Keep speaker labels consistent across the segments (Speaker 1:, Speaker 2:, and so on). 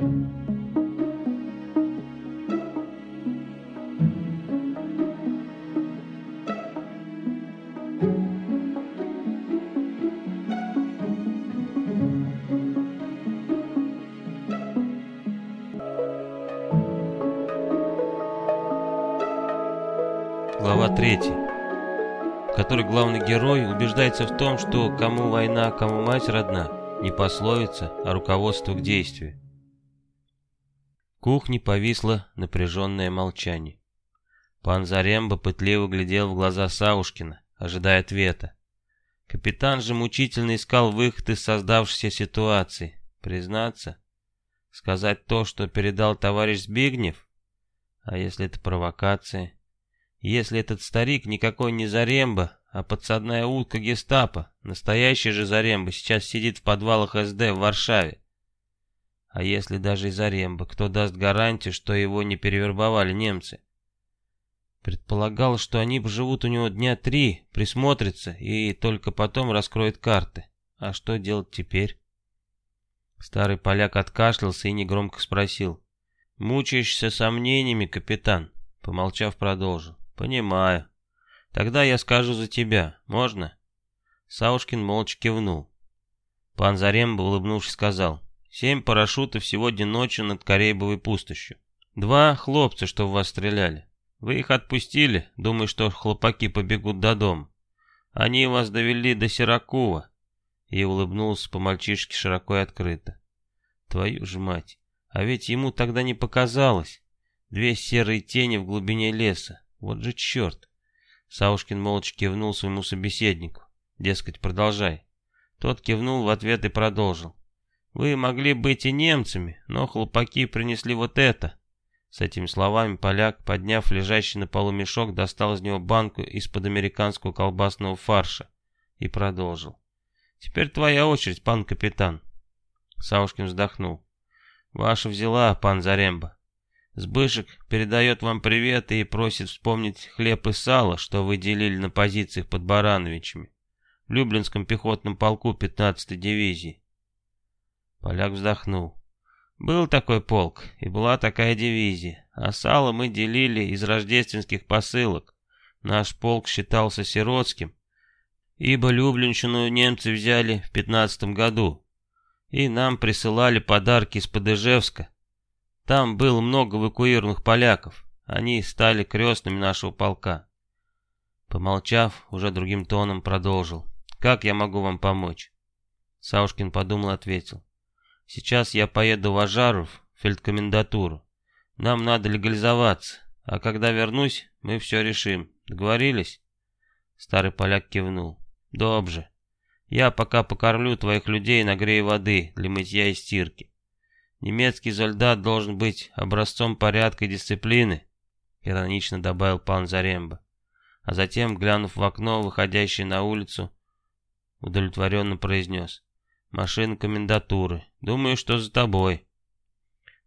Speaker 1: Глава 3, в которой главный герой убеждается в том, что кому война, кому мать родна, не пословица, а руководство к действию. Кухне повисло напряженное молчание. Пан Заремба пытливо глядел в глаза Саушкина, ожидая ответа. Капитан же мучительно искал выход из создавшейся ситуации. Признаться? Сказать то, что передал товарищ Збигнев? А если это провокация? Если этот старик никакой не Заремба, а подсадная утка гестапо, настоящий же Заремба сейчас сидит в подвалах СД в Варшаве. А если даже и Заремба, кто даст гарантию, что его не перевербовали немцы? Предполагал, что они живут у него дня три, присмотрятся и только потом раскроют карты. А что делать теперь? Старый поляк откашлялся и негромко спросил. «Мучаешься сомнениями, капитан?» Помолчав, продолжил. «Понимаю. Тогда я скажу за тебя. Можно?» Саушкин молча кивнул. Пан Заремба, улыбнувшись, сказал. «Семь парашютов сегодня ночью над Карейбовой пустошью. Два хлопца, что в вас стреляли. Вы их отпустили, думая, что хлопаки побегут до дома. Они вас довели до Сиракува». И улыбнулся по-мальчишке широко и открыто. «Твою ж мать! А ведь ему тогда не показалось. Две серые тени в глубине леса. Вот же черт. Саушкин молча кивнул своему собеседнику. Дескать, продолжай. Тот кивнул в ответ и продолжил. Вы могли быть и немцами, но хлопаки принесли вот это. С этими словами поляк, подняв лежащий на полу мешок, достал из него банку из-под американского колбасного фарша и продолжил. «Теперь твоя очередь, пан капитан». Саушкин вздохнул. «Ваша взяла, пан Заремба. Сбышек передает вам привет и просит вспомнить хлеб и сало, что вы делили на позициях под Барановичами в Люблинском пехотном полку 15-й дивизии. Поляк вздохнул. Был такой полк, и была такая дивизия, а сало мы делили из рождественских посылок. Наш полк считался сиротским, ибо Люблинщину немцы взяли в 15 году, и нам присылали подарки из Подыжевска, там было много эвакуированных поляков. Они стали крестными нашего полка. Помолчав, уже другим тоном продолжил. «Как я могу вам помочь?» Саушкин подумал и ответил. «Сейчас я поеду в Ажаров, в фельдкомендатуру. Нам надо легализоваться, а когда вернусь, мы все решим. Договорились?» Старый поляк кивнул. «Добже. Я пока покормлю твоих людей и нагрею воды для мытья и стирки. Немецкий солдат должен быть образцом порядка и дисциплины, иронично добавил пан Заремба. А затем, глянув в окно, выходящее на улицу, удовлетворенно произнес. «Машина комендатуры. Думаю, что за тобой».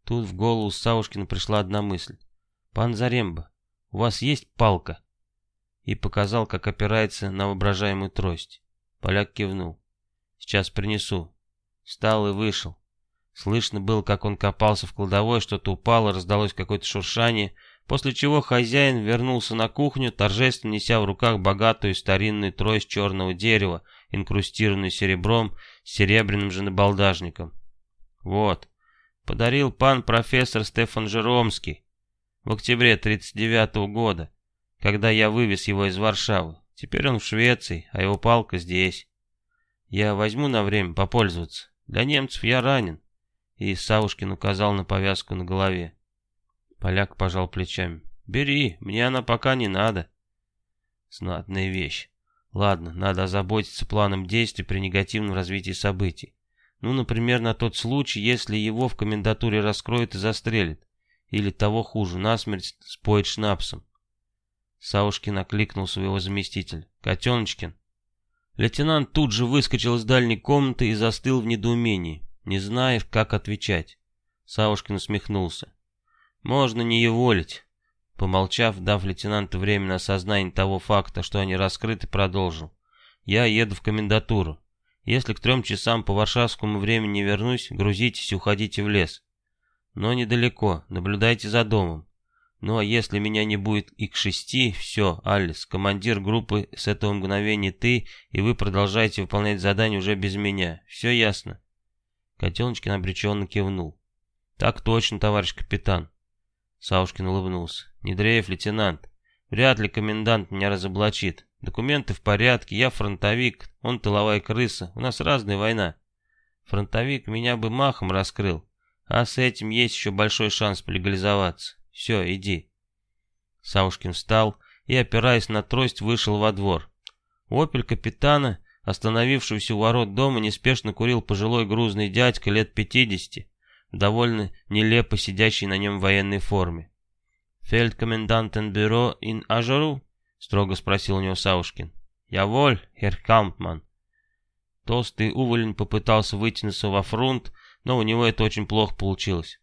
Speaker 1: Тут в голову Саушкина пришла одна мысль. «Пан Заремба, у вас есть палка?» И показал, как опирается на воображаемую трость. Поляк кивнул. «Сейчас принесу». Встал и вышел. Слышно было, как он копался в кладовой, что-то упало, раздалось какое-то шуршание, после чего хозяин вернулся на кухню, торжественно неся в руках богатую старинную трость черного дерева, инкрустированную серебром, с серебряным же набалдажником. Вот, подарил пан профессор Стефан Жеромский в октябре 39 -го года, когда я вывез его из Варшавы. Теперь он в Швеции, а его палка здесь. Я возьму на время попользоваться. Для немцев я ранен и Савушкин указал на повязку на голове. Поляк пожал плечами. «Бери, мне она пока не надо». Знатная вещь. Ладно, надо озаботиться планом действий при негативном развитии событий. Ну, например, на тот случай, если его в комендатуре раскроют и застрелят. Или того хуже, насмерть споет шнапсом. Саушкин окликнул своего заместителя. «Котеночкин». Лейтенант тут же выскочил из дальней комнаты и застыл в недоумении не знаешь, как отвечать. Савушкин усмехнулся. Можно не еволить. Помолчав, дав лейтенанту время на осознание того факта, что они раскрыты, продолжил. Я еду в комендатуру. Если к трем часам по варшавскому времени не вернусь, грузитесь и уходите в лес. Но недалеко, наблюдайте за домом. Ну а если меня не будет и к шести, все, Алис, командир группы с этого мгновения ты, и вы продолжаете выполнять задание уже без меня. Все ясно?» Котеночкин обреченно кивнул. «Так точно, товарищ капитан». Саушкин улыбнулся. «Не дрейф, лейтенант. Вряд ли комендант меня разоблачит. Документы в порядке, я фронтовик, он тыловая крыса. У нас разная война. Фронтовик меня бы махом раскрыл, а с этим есть еще большой шанс полегализоваться. Все, иди. Саушкин встал и, опираясь на трость, вышел во двор. Опель капитана, остановившегося у ворот дома, неспешно курил пожилой грузный дядька лет пятидесяти, довольно нелепо сидящий на нем в военной форме. «Фельдкомендантен-бюро ин Ажару?» — строго спросил у него Саушкин. «Я воль, херр Каумтман». Толстый уволень попытался вытянуться во фронт, но у него это очень плохо получилось.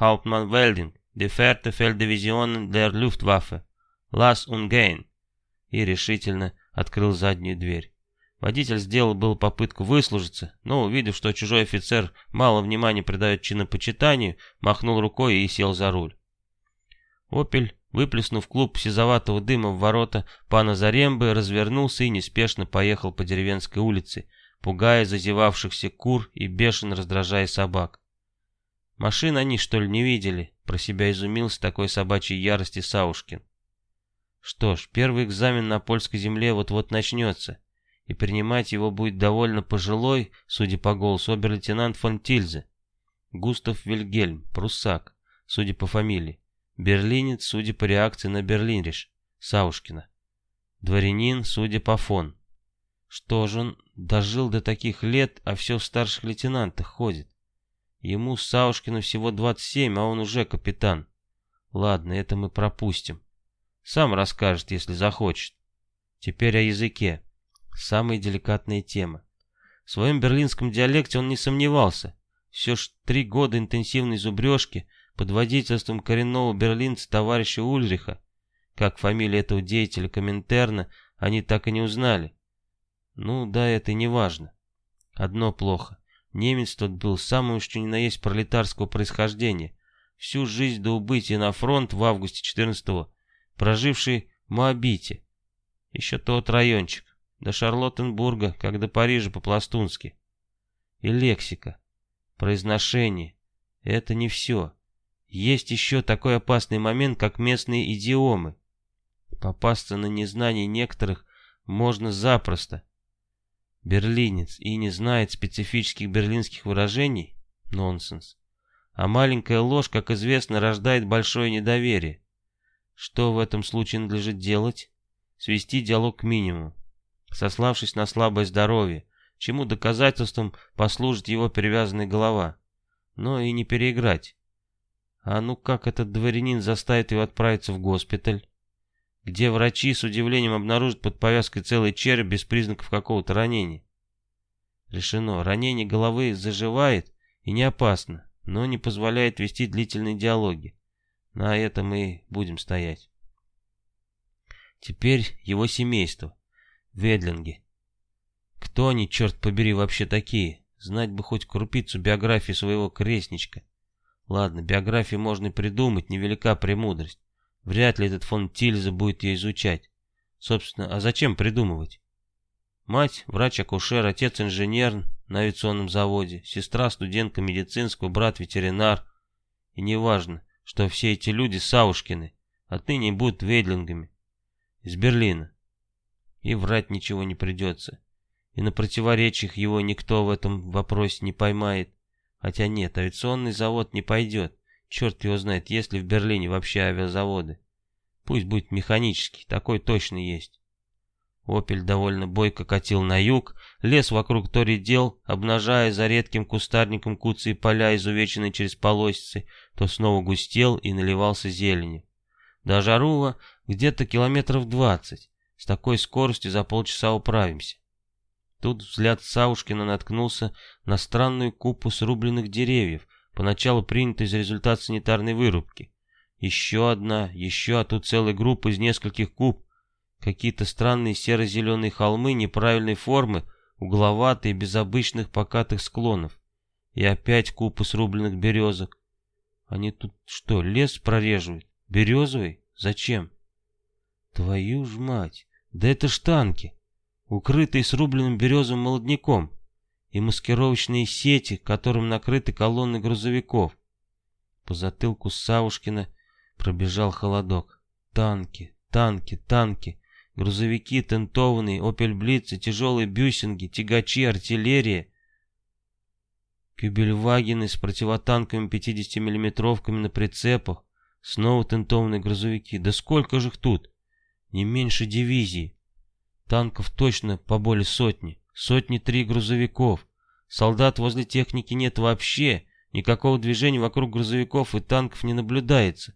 Speaker 1: «Hauptmann Велдинг, Die vierte Felddivision der Luftwaffe. Lass und И решительно открыл заднюю дверь. Водитель сделал был попытку выслужиться, но, увидев, что чужой офицер мало внимания придает чинопочитанию, махнул рукой и сел за руль. «Опель», выплеснув клуб сизоватого дыма в ворота пана Зарембы, развернулся и неспешно поехал по деревенской улице, пугая зазевавшихся кур и бешено раздражая собак. Машин они, что ли, не видели? Про себя изумился такой собачьей ярости Саушкин. Что ж, первый экзамен на польской земле вот-вот начнется, и принимать его будет довольно пожилой, судя по голосу, обер-лейтенант фон Тильзе. Густав Вильгельм, пруссак, судя по фамилии. Берлинец, судя по реакции на Берлинриш, Саушкина. Дворянин, судя по фон. Что же он дожил до таких лет, а все в старших лейтенантах ходит? Ему Саушкину всего 27, а он уже капитан. Ладно, это мы пропустим. Сам расскажет, если захочет. Теперь о языке. Самая деликатная тема. В своем берлинском диалекте он не сомневался. Все ж три года интенсивной зубрежки под водительством коренного берлинца товарища Ульриха, как фамилия этого деятеля Коминтерна, они так и не узнали. Ну да, это не важно. Одно плохо. Немец тот был самым что ни на есть пролетарского происхождения, всю жизнь до убытия на фронт в августе 14-го, проживший в Моабите. Еще тот райончик, до Шарлоттенбурга, как до Парижа по-пластунски. И лексика, произношение — это не все. Есть еще такой опасный момент, как местные идиомы. Попасться на незнание некоторых можно запросто, Берлинец и не знает специфических берлинских выражений? Нонсенс. А маленькая ложь, как известно, рождает большое недоверие. Что в этом случае надлежит делать? Свести диалог к минимуму, сославшись на слабое здоровье, чему доказательством послужит его перевязанная голова. Но и не переиграть. А ну как этот дворянин заставит его отправиться в госпиталь? где врачи с удивлением обнаружат под повязкой целый череп без признаков какого-то ранения. Решено, ранение головы заживает и не опасно, но не позволяет вести длительные диалоги. На этом мы будем стоять. Теперь его семейство. Ведлинги. Кто они, черт побери, вообще такие? Знать бы хоть крупицу биографии своего крестничка. Ладно, биографии можно и придумать, невелика премудрость. Вряд ли этот фон Тильза будет ее изучать. Собственно, а зачем придумывать? Мать – врач-акушер, отец – инженер на авиационном заводе, сестра – студентка медицинского, брат – ветеринар. И неважно, что все эти люди Саушкины, отныне будут вейдлингами. Из Берлина. И врать ничего не придется. И на противоречиях его никто в этом вопросе не поймает. Хотя нет, авиационный завод не пойдет. Черт его знает, есть ли в Берлине вообще авиазаводы. Пусть будет механический, такой точно есть. Опель довольно бойко катил на юг, лес вокруг то редел, обнажая за редким кустарником куцы и поля, изувеченные через полосицы, то снова густел и наливался зеленью. До Жарува где-то километров двадцать. С такой скоростью за полчаса управимся. Тут взгляд Саушкина наткнулся на странную купу срубленных деревьев, поначалу принято из результата санитарной вырубки. Еще одна, еще, а тут целая группа из нескольких куб. Какие-то странные серо-зеленые холмы неправильной формы, угловатые, без обычных покатых склонов. И опять купы срубленных березок. Они тут что, лес прореживают? Березовый? Зачем? Твою ж мать! Да это ж танки! Укрытые срубленным березовым молодняком и маскировочные сети, которым накрыты колонны грузовиков. По затылку Савушкина пробежал холодок. Танки, танки, танки, грузовики тентованные, опель-блицы, тяжелые бюсинги, тягачи, артиллерия. Кюбельвагены с противотанковыми 50-миллиметровками на прицепах, снова тентованные грузовики. Да сколько же их тут? Не меньше дивизии. Танков точно по более сотни. Сотни три грузовиков. Солдат возле техники нет вообще. Никакого движения вокруг грузовиков и танков не наблюдается.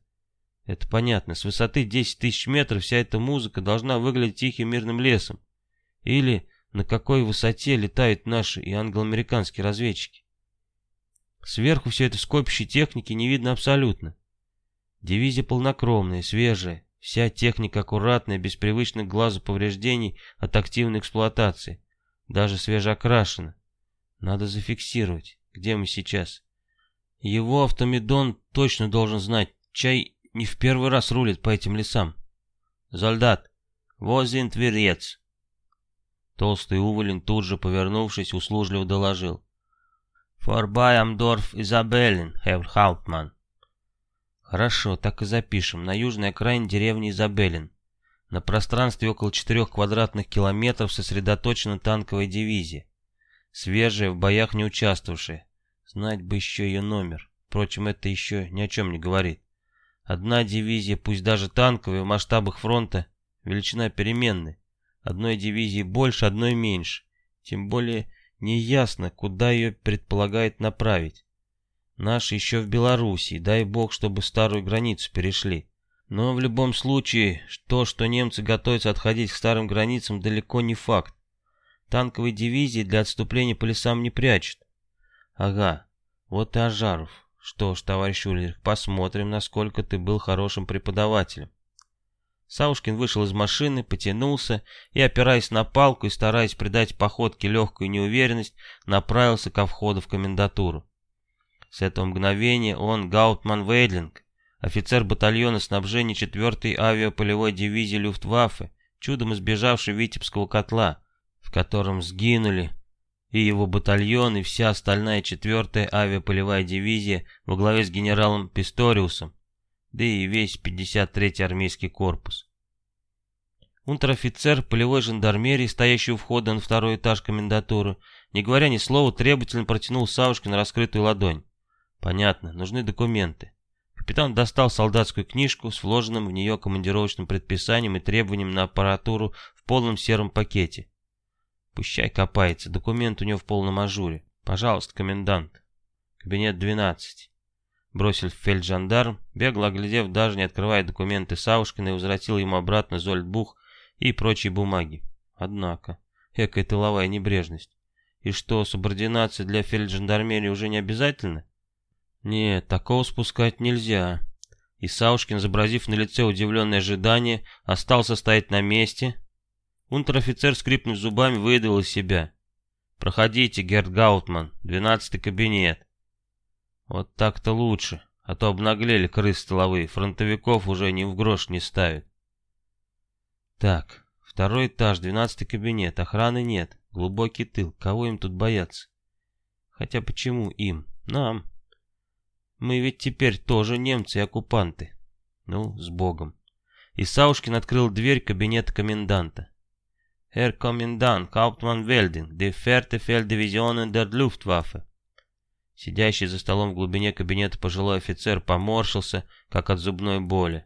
Speaker 1: Это понятно. С высоты 10 тысяч метров вся эта музыка должна выглядеть тихим мирным лесом. Или на какой высоте летают наши и англо-американские разведчики. Сверху все это скопище техники не видно абсолютно. Дивизия полнокромная, свежая, вся техника аккуратная, без привычных глазу повреждений от активной эксплуатации. Даже свежеокрашена. Надо зафиксировать, где мы сейчас. Его автомедон точно должен знать, чай не в первый раз рулит по этим лесам. Солдат, возин тверец. Толстый уволень тут же, повернувшись, услужливо доложил. Форбайамдорф Изабеллин, Хевр Хауптман. Хорошо, так и запишем. На южной окраине деревни Изабеллин. На пространстве около 4 квадратных километров сосредоточена танковая дивизия. Свежая, в боях не участвовавшая. Знать бы еще ее номер. Впрочем, это еще ни о чем не говорит. Одна дивизия, пусть даже танковая, в масштабах фронта, величина переменная. Одной дивизии больше, одной меньше. Тем более неясно, куда ее предполагает направить. Наши еще в Белоруссии, дай бог, чтобы старую границу перешли. Но в любом случае, то, что немцы готовятся отходить к старым границам, далеко не факт. Танковые дивизии для отступления по лесам не прячут. Ага, вот и Ажаров. Что ж, товарищ Ульрих, посмотрим, насколько ты был хорошим преподавателем. Саушкин вышел из машины, потянулся и, опираясь на палку и стараясь придать походке легкую неуверенность, направился ко входу в комендатуру. С этого мгновения он, Гаутман Вейдлинг, офицер батальона снабжения 4-й авиаполевой дивизии Люфтваффе, чудом избежавший Витебского котла, в котором сгинули и его батальон, и вся остальная 4-я авиаполевая дивизия во главе с генералом Писториусом, да и весь 53-й армейский корпус. Унтер-офицер полевой жандармерии, стоящий у входа на второй этаж комендатуры, не говоря ни слова, требовательно протянул Савушкину раскрытую ладонь. Понятно, нужны документы. Капитан достал солдатскую книжку с вложенным в нее командировочным предписанием и требованием на аппаратуру в полном сером пакете. Пущай копается, документ у него в полном ажуре. Пожалуйста, комендант. Кабинет 12. Бросил фельджандарм, бегло оглядев, даже не открывая документы Саушкина, и возвратил ему обратно Зольдбух и прочие бумаги. Однако, экая тыловая небрежность. И что, субординация для фельджандармерии уже не обязательно? Нет, такого спускать нельзя. И Саушкин, изобразив на лице удивленное ожидание, остался стоять на месте. Унтер-офицер, скрипнув зубами, выдавил из себя. «Проходите, Герд Гаутман, двенадцатый кабинет». Вот так-то лучше, а то обнаглели крыс столовые, фронтовиков уже ни в грош не ставят. Так, второй этаж, двенадцатый кабинет, охраны нет, глубокий тыл, кого им тут бояться? Хотя почему им? Нам. Мы ведь теперь тоже немцы и оккупанты. Ну, с Богом. И Саушкин открыл дверь кабинета коменданта. «Herr Комендант, Велдинг, die vierte Felddivision der Luftwaffe». Сидящий за столом в глубине кабинета пожилой офицер поморщился, как от зубной боли.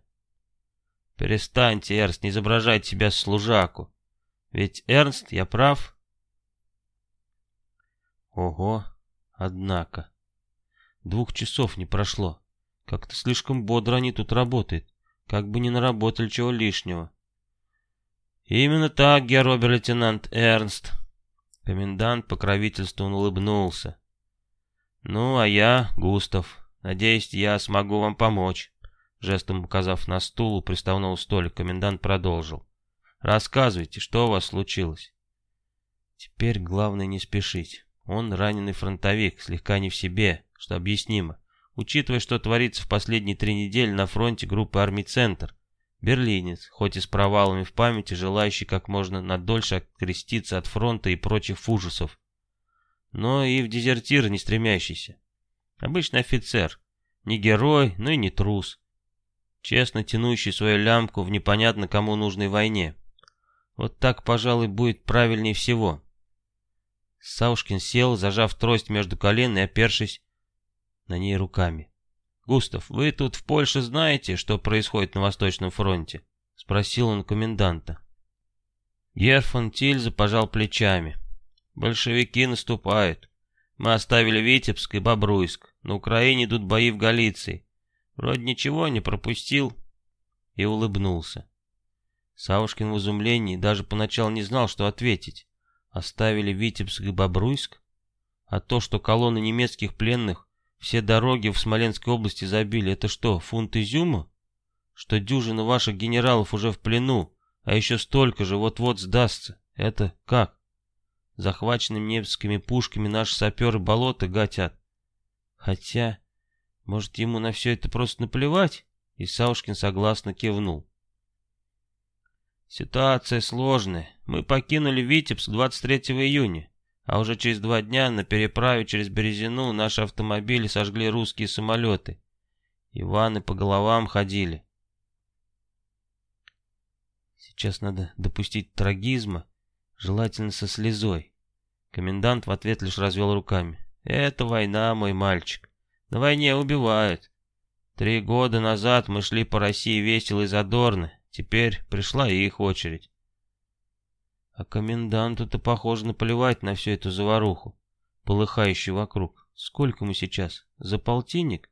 Speaker 1: «Перестаньте, Эрнст, не изображайте себя служаку. Ведь Эрнст, я прав?» Ого, однако. Двух часов не прошло. Как-то слишком бодро они тут работают. Как бы не наработали чего лишнего. Именно так, герр-обер-лейтенант Эрнст. Комендант покровительственно улыбнулся. Ну, а я, Густав, надеюсь, я смогу вам помочь. Жестом указав на стул у приставного столика, комендант продолжил. Рассказывайте, что у вас случилось. Теперь главное не спешить. Он раненый фронтовик, слегка не в себе, что объяснимо. учитывая, что творится в последние три недели на фронте группы армий «Центр». Берлинец, хоть и с провалами в памяти, желающий как можно надольше откреститься от фронта и прочих ужасов. Но и в дезертир не стремящийся. Обычный офицер. Не герой, но и не трус. Честно тянущий свою лямку в непонятно кому нужной войне. Вот так, пожалуй, будет правильнее всего. Саушкин сел, зажав трость между колен и опершись на ней руками. «Густав, вы тут в Польше знаете, что происходит на Восточном фронте?» — спросил он коменданта. Герфон Тильза пожал плечами. «Большевики наступают. Мы оставили Витебск и Бобруйск. На Украине идут бои в Галиции. Вроде ничего не пропустил». И улыбнулся. Савушкин в изумлении даже поначалу не знал, что ответить. Оставили Витебск и Бобруйск? А то, что колонны немецких пленных все дороги в Смоленской области забили. Это что, фунт изюма? Что дюжина ваших генералов уже в плену, а еще столько же вот-вот сдастся. Это как? Захваченными немецкими пушками наши саперы болота гатят. Хотя, может, ему на все это просто наплевать? И Саушкин согласно кивнул. Ситуация сложная. Мы покинули Витебск 23 июня. А уже через два дня на переправе через Березину наши автомобили сожгли русские самолеты. Иваны по головам ходили. Сейчас надо допустить трагизма, желательно со слезой. Комендант в ответ лишь развел руками. Это война, мой мальчик. На войне убивают. Три года назад мы шли по России весело и задорно. Теперь пришла их очередь. А коменданту-то, похоже, наплевать на всю эту заваруху, полыхающую вокруг. Сколько ему сейчас? За полтинник?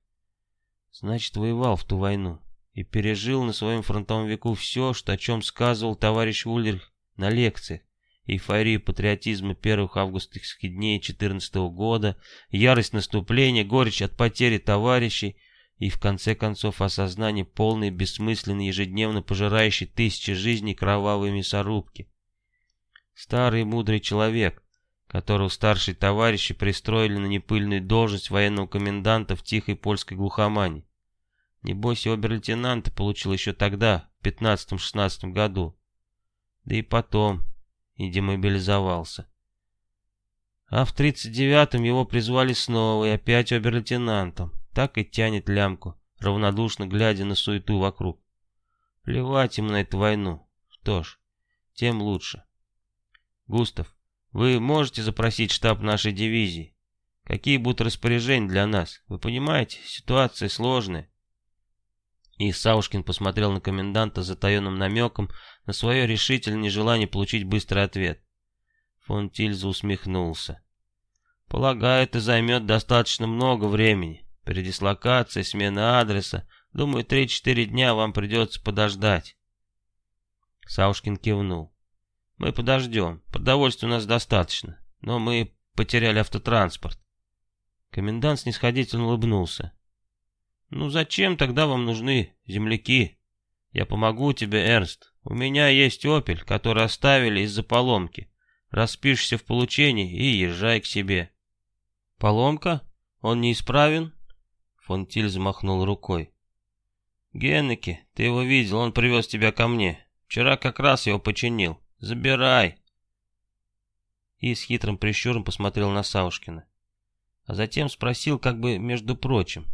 Speaker 1: Значит, воевал в ту войну и пережил на своем фронтовом веку все, что, о чем сказывал товарищ Ульрих на лекциях. Эйфорию патриотизма первых августовских дней 14 -го года, ярость наступления, горечь от потери товарищей и, в конце концов, осознание полной бессмысленной, ежедневно пожирающей тысячи жизней кровавой мясорубки. Старый мудрый человек, которого старшие товарищи пристроили на непыльную должность военного коменданта в тихой польской глухомане. Небось, обер-лейтенанта получил еще тогда, в 15-16 году. Да и потом и демобилизовался. А в 39-м его призвали снова и опять обер-лейтенантом. Так и тянет лямку, равнодушно глядя на суету вокруг. Плевать ему на эту войну. Что ж, тем лучше. Густав, вы можете запросить штаб нашей дивизии? Какие будут распоряжения для нас? Вы понимаете, ситуация сложная. И Саушкин посмотрел на коменданта с затаенным намеком на свое решительное нежелание получить быстрый ответ. Фон Тильза усмехнулся. «Полагаю, это займет достаточно много времени. Передислокация, смена адреса. Думаю, три-четыре дня вам придется подождать». Саушкин кивнул. Мы подождем. Продовольствия у нас достаточно. Но мы потеряли автотранспорт. Комендант снисходительно улыбнулся. Ну зачем тогда вам нужны земляки? Я помогу тебе, Эрнст. У меня есть опель, который оставили из-за поломки. Распишешься в получении и езжай к себе. Поломка? Он неисправен? Фон Тиль замахнул рукой. Геннеке, ты его видел, он привез тебя ко мне. Вчера как раз его починил. Забирай!» И с хитрым прищуром посмотрел на Саушкина. А затем спросил как бы между прочим.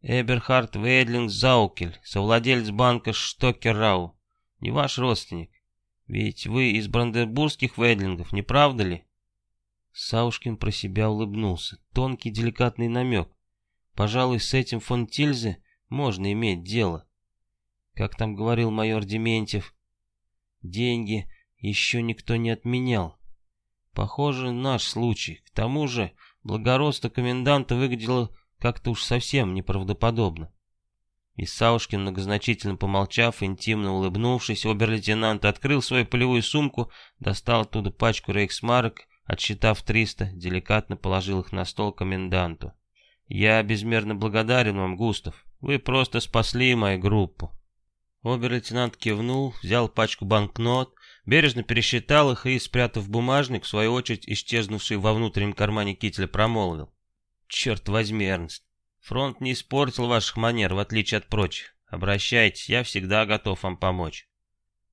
Speaker 1: «Эберхард Вейдлинг Заукель, совладелец банка Штокеррау, не ваш родственник? Ведь вы из бранденбургских Вейдлингов, не правда ли?» Саушкин про себя улыбнулся. Тонкий деликатный намек. Пожалуй, с этим фон Тильзе можно иметь дело. Как там говорил майор Дементьев, деньги еще никто не отменял. Похоже, наш случай. К тому же, благородство коменданта выглядело как-то уж совсем неправдоподобно. И Саушкин, многозначительно помолчав, интимно улыбнувшись, обер-лейтенант открыл свою полевую сумку, достал оттуда пачку рейхсмарок, отсчитав триста, деликатно положил их на стол коменданту. «Я безмерно благодарен вам, Густав. Вы просто спасли мою группу». Обер-лейтенант кивнул, взял пачку банкнот, бережно пересчитал их и, спрятав бумажник, в свою очередь исчезнувший во внутреннем кармане кителя, промолвил. «Черт возьми, Эрнст, Фронт не испортил ваших манер, в отличие от прочих. Обращайтесь, я всегда готов вам помочь.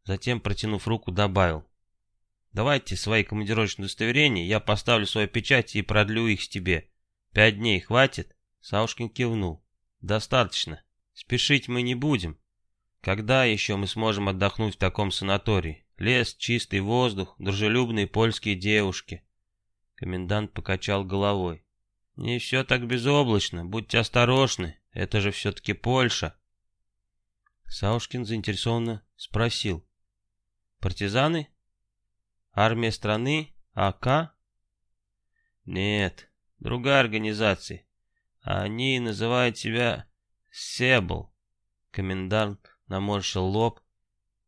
Speaker 1: Затем, протянув руку, добавил. Давайте свои командировочные удостоверения, я поставлю свою печать и продлю их с тебе. Пять дней хватит? Саушкин кивнул. Достаточно. Спешить мы не будем. Когда еще мы сможем отдохнуть в таком санатории? Лес, чистый воздух, дружелюбные польские девушки. Комендант покачал головой. Не все так безоблачно, будьте осторожны, это же все-таки Польша. Саушкин заинтересованно спросил. Партизаны? Армия страны? АК? Нет, другая организация. Они называют себя Себл. Комендант наморщил лоб,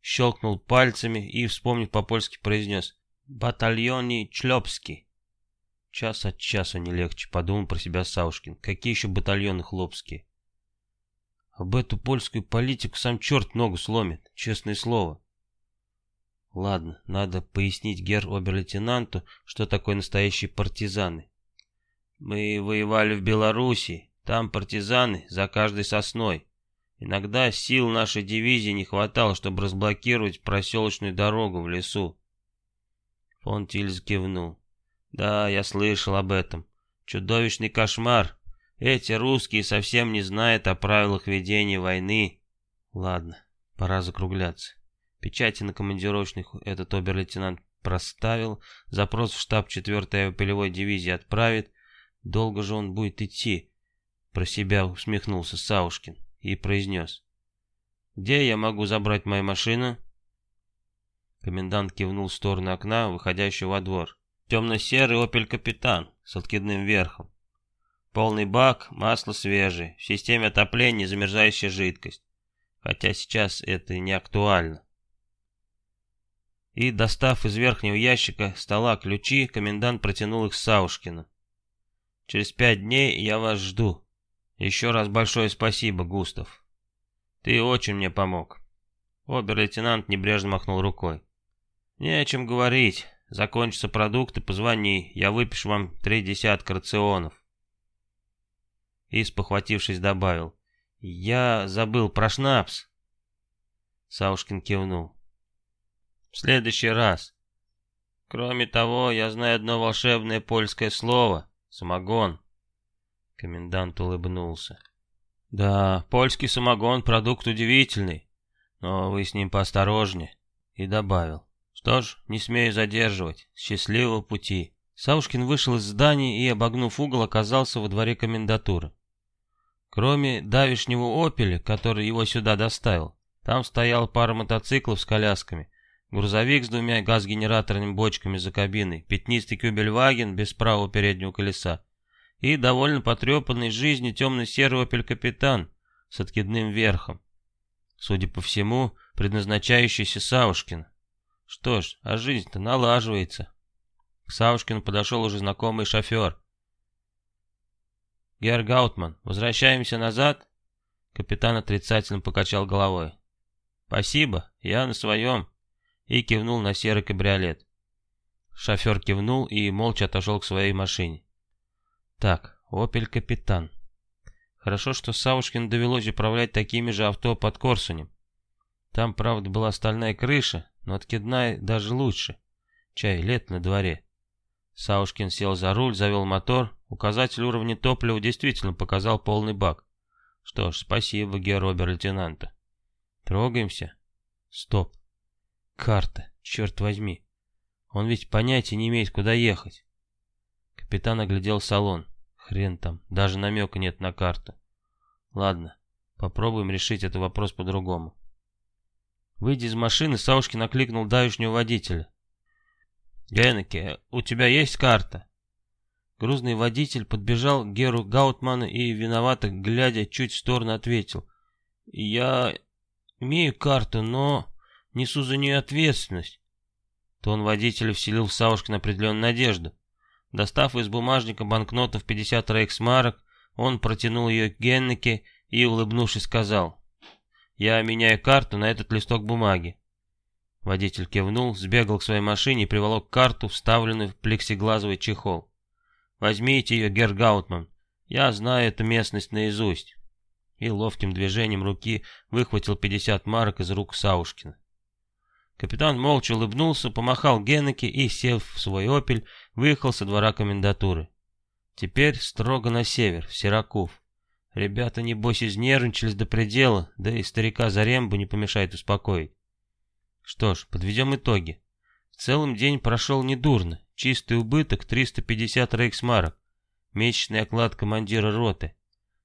Speaker 1: щелкнул пальцами и, вспомнив по-польски, произнес «Батальоне Члепский». Час от часу не легче, подумал про себя Саушкин. Какие еще батальоны хлопские? Об эту польскую политику сам черт ногу сломит, честное слово. Ладно, надо пояснить гер обер-лейтенанту, что такое настоящие партизаны. Мы воевали в Белоруссии, там партизаны за каждой сосной. Иногда сил нашей дивизии не хватало, чтобы разблокировать проселочную дорогу в лесу. Фон Тильз кивнул. Да, я слышал об этом. Чудовищный кошмар. Эти русские совсем не знают о правилах ведения войны. Ладно, пора закругляться. Печати на командировочных этот обер-лейтенант проставил, запрос в штаб 4-й полевой дивизии отправит. Долго же он будет идти? Про себя усмехнулся Саушкин и произнес. «Где я могу забрать мою машину?» Комендант кивнул в сторону окна, выходящего во двор. «Темно-серый «Опель Капитан» с откидным верхом. Полный бак, масло свежее, в системе отопления замерзающая жидкость. Хотя сейчас это не актуально и, достав из верхнего ящика стола ключи, комендант протянул их Саушкину. «Через пять дней я вас жду. Еще раз большое спасибо, Густав. Ты очень мне помог». Обер-лейтенант небрежно махнул рукой. «Не о чем говорить. Закончатся продукты, позвони, я выпишу вам три десятка рационов». И, спохватившись, добавил. «Я забыл про шнапс». Саушкин кивнул. В следующий раз. Кроме того, я знаю одно волшебное польское слово — самогон. Комендант улыбнулся. Да, польский самогон — продукт удивительный, но вы с ним поосторожнее. И добавил. Что ж, не смею задерживать. Счастливого пути. Саушкин вышел из здания и, обогнув угол, оказался во дворе комендатуры. Кроме давишнего «Опеля», который его сюда доставил, там стояла пара мотоциклов с колясками, Грузовик с двумя газгенераторными бочками за кабиной, пятнистый кюбельваген без правого переднего колеса и довольно потрепанный жизнью темно-серый «Опель Капитан» с откидным верхом. Судя по всему, предназначающийся Савушкин. Что ж, а жизнь-то налаживается. К Савушкину подошел уже знакомый шофер. «Герр Гаутман, возвращаемся назад?» Капитан отрицательно покачал головой. «Спасибо, я на своем и кивнул на серый кабриолет. Шофер кивнул и молча отошел к своей машине. Так, «Опель Капитан». Хорошо, что Савушкин довелось управлять такими же авто под Корсунем. Там, правда, была стальная крыша, но откидная даже лучше. Чай, лет на дворе. Саушкин сел за руль, завел мотор. Указатель уровня топлива действительно показал полный бак. Что ж, спасибо, геробер-лейтенанта. Трогаемся? Стоп. Карта, черт возьми. Он ведь понятия не имеет, куда ехать. Капитан оглядел салон. Хрен там, даже намека нет на карту. Ладно, попробуем решить этот вопрос по-другому. Выйдя из машины, Саушкин накликнул давешнего водителя. «Геннеке, у тебя есть карта?» Грузный водитель подбежал к Геру Гаутману и, виновато глядя чуть в сторону, ответил. «Я имею карту, но...» Несу за нее ответственность. Тон водителя вселил в Саушкина определенную надежду. Достав из бумажника банкнотов 50 рейхсмарок, он протянул ее к Геннеке и, улыбнувшись, сказал, «Я меняю карту на этот листок бумаги». Водитель кивнул, сбегал к своей машине и приволок карту, вставленную в плексиглазовый чехол. «Возьмите ее, Герр Гаутман. Я знаю эту местность наизусть. И ловким движением руки выхватил 50 марок из рук Саушкина. Капитан молча улыбнулся, помахал Геннеке и, сев в свой «Опель», выехал со двора комендатуры. Теперь строго на север, в Сираков. Ребята, небось, изнервничались до предела, да и старика Зарембу не помешает успокоить. Что ж, подведем итоги. В целом день прошел недурно. Чистый убыток 350 рейхсмарок. Месячный оклад командира роты.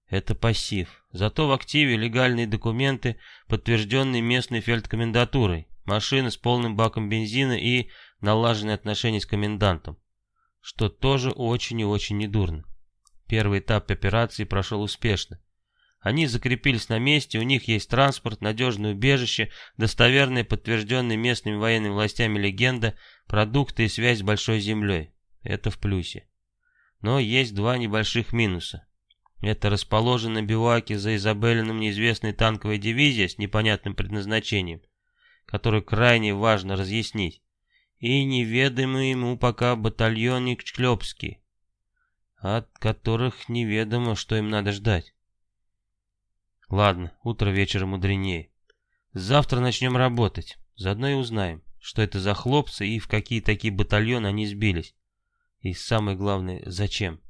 Speaker 1: Это пассив. Зато в активе легальные документы, подтвержденные местной фельдкомендатурой, машины с полным баком бензина и налаженные отношения с комендантом. Что тоже очень и очень недурно. Первый этап операции прошел успешно. Они закрепились на месте, у них есть транспорт, надежное убежище, достоверная, подтвержденная местными военными властями легенда, продукты и связь с Большой Землей. Это в плюсе. Но есть два небольших минуса. Это расположена на биваке за Изабеллином неизвестная танковая дивизия с непонятным предназначением, которую крайне важно разъяснить, и неведомый ему пока батальонник Чклепский, от которых неведомо, что им надо ждать. Ладно, утро вечера мудренее. Завтра начнем работать, заодно и узнаем, что это за хлопцы и в какие такие батальоны они сбились. И самое главное, зачем.